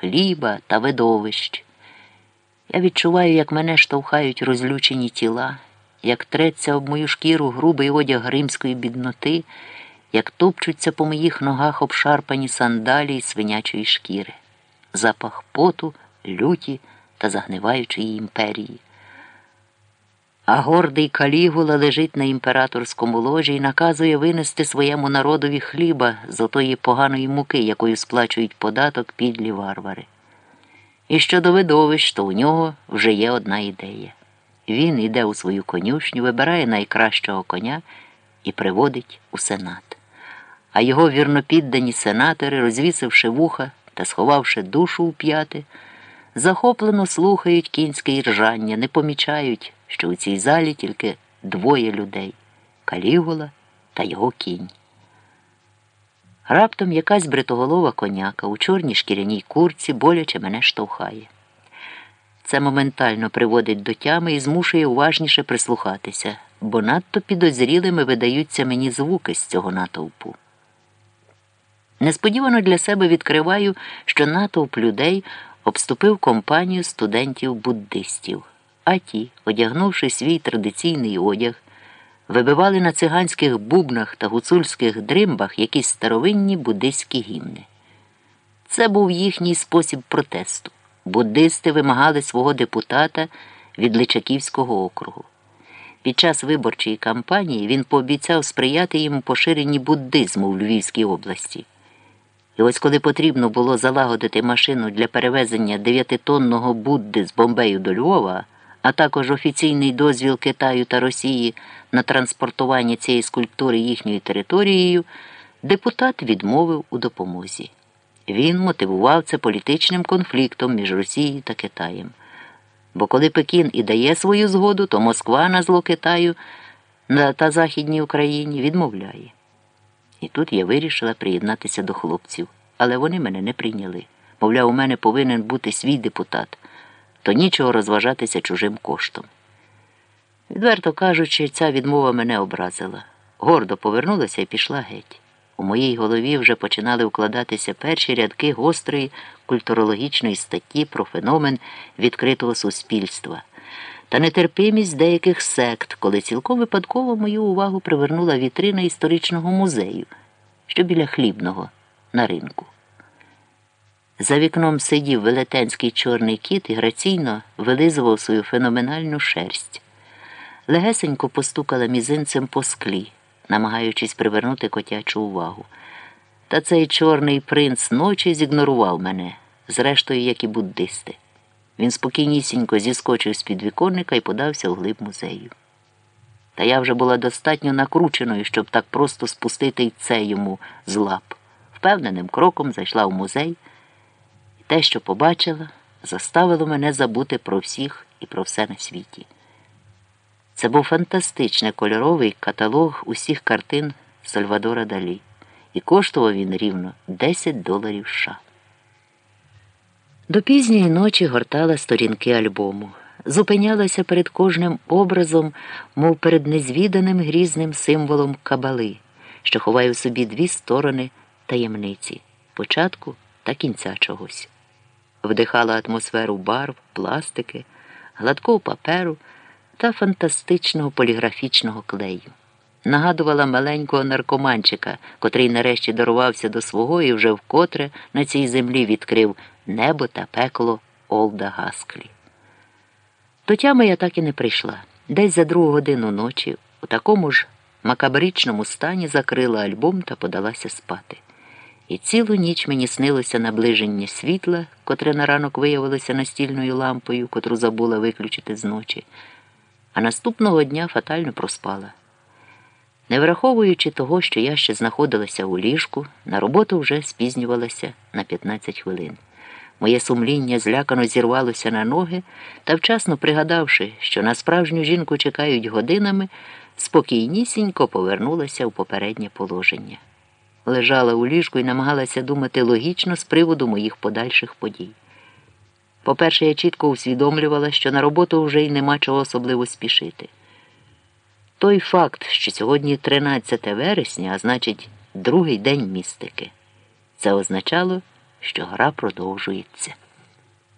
хліба та видовищ. Я відчуваю, як мене штовхають розлючені тіла, як треться об мою шкіру грубий одяг римської бідноти, як топчуться по моїх ногах обшарпані сандалії свинячої шкіри, запах поту, люті та загниваючої імперії. А гордий калігула лежить на імператорському ложі і наказує винести своєму народові хліба з отої поганої муки, якою сплачують податок підлі варвари. І щодо видовищ, то у нього вже є одна ідея. Він йде у свою конюшню, вибирає найкращого коня і приводить у сенат. А його вірнопіддані сенатори, розвісивши вуха та сховавши душу у п'яти, захоплено слухають кінське іржання, не помічають, що у цій залі тільки двоє людей Калігула та його кінь. Раптом якась бритоголова коняка у чорній шкіряній курці боляче мене штовхає. Це моментально приводить до тями і змушує уважніше прислухатися, бо надто підозрілими видаються мені звуки з цього натовпу. Несподівано для себе відкриваю, що натовп людей обступив компанію студентів-буддистів, а ті, одягнувши свій традиційний одяг, вибивали на циганських бубнах та гуцульських дримбах якісь старовинні буддистські гімни. Це був їхній спосіб протесту. Буддисти вимагали свого депутата від Личаківського округу. Під час виборчої кампанії він пообіцяв сприяти їм поширенні буддизму в Львівській області. І ось коли потрібно було залагодити машину для перевезення дев'ятитонного Будди з Бомбею до Львова, а також офіційний дозвіл Китаю та Росії на транспортування цієї скульптури їхньою територією, депутат відмовив у допомозі. Він мотивував це політичним конфліктом між Росією та Китаєм. Бо коли Пекін і дає свою згоду, то Москва на зло Китаю та Західній Україні відмовляє. І тут я вирішила приєднатися до хлопців, але вони мене не прийняли. Мовляв, у мене повинен бути свій депутат, то нічого розважатися чужим коштом. Відверто кажучи, ця відмова мене образила. Гордо повернулася і пішла геть. У моїй голові вже починали укладатися перші рядки гострої культурологічної статті про феномен відкритого суспільства та нетерпимість деяких сект, коли цілком випадково мою увагу привернула вітрина історичного музею, що біля хлібного на ринку. За вікном сидів велетенський чорний кіт і граційно вилизував свою феноменальну шерсть. Легесенько постукала мізинцем по склі, намагаючись привернути котячу увагу. Та цей чорний принц ночі зігнорував мене, зрештою, як і буддисти. Він спокійнісінько зіскочив з підвіконника і подався у глиб музею. Та я вже була достатньо накрученою, щоб так просто спустити й це йому з лап. Впевненим кроком зайшла в музей, те, що побачила, заставило мене забути про всіх і про все на світі. Це був фантастичний кольоровий каталог усіх картин Сальвадора Далі, і коштував він рівно 10 доларів США. До пізньої ночі гортала сторінки альбому, зупинялася перед кожним образом, мов перед незвіданим грізним символом кабали, що ховає в собі дві сторони таємниці початку та кінця чогось. Вдихала атмосферу барв, пластики, гладкого паперу та фантастичного поліграфічного клею. Нагадувала маленького наркоманчика, котрий нарешті дарувався до свого і вже вкотре на цій землі відкрив небо та пекло Олда Гасклі. До тями я так і не прийшла. Десь за другу годину ночі, у такому ж макабричному стані закрила альбом та подалася спати. І цілу ніч мені снилося наближення світла, котре на ранок виявилося настільною лампою, котру забула виключити з ночі, а наступного дня фатально проспала. Не враховуючи того, що я ще знаходилася у ліжку, на роботу вже спізнювалася на 15 хвилин. Моє сумління злякано зірвалося на ноги та, вчасно пригадавши, що на справжню жінку чекають годинами, спокійнісінько повернулася в попереднє положення. Лежала у ліжку і намагалася думати логічно з приводу моїх подальших подій. По-перше, я чітко усвідомлювала, що на роботу вже й нема чого особливо спішити. Той факт, що сьогодні 13 вересня, а значить, другий день містики, це означало що гра продовжується.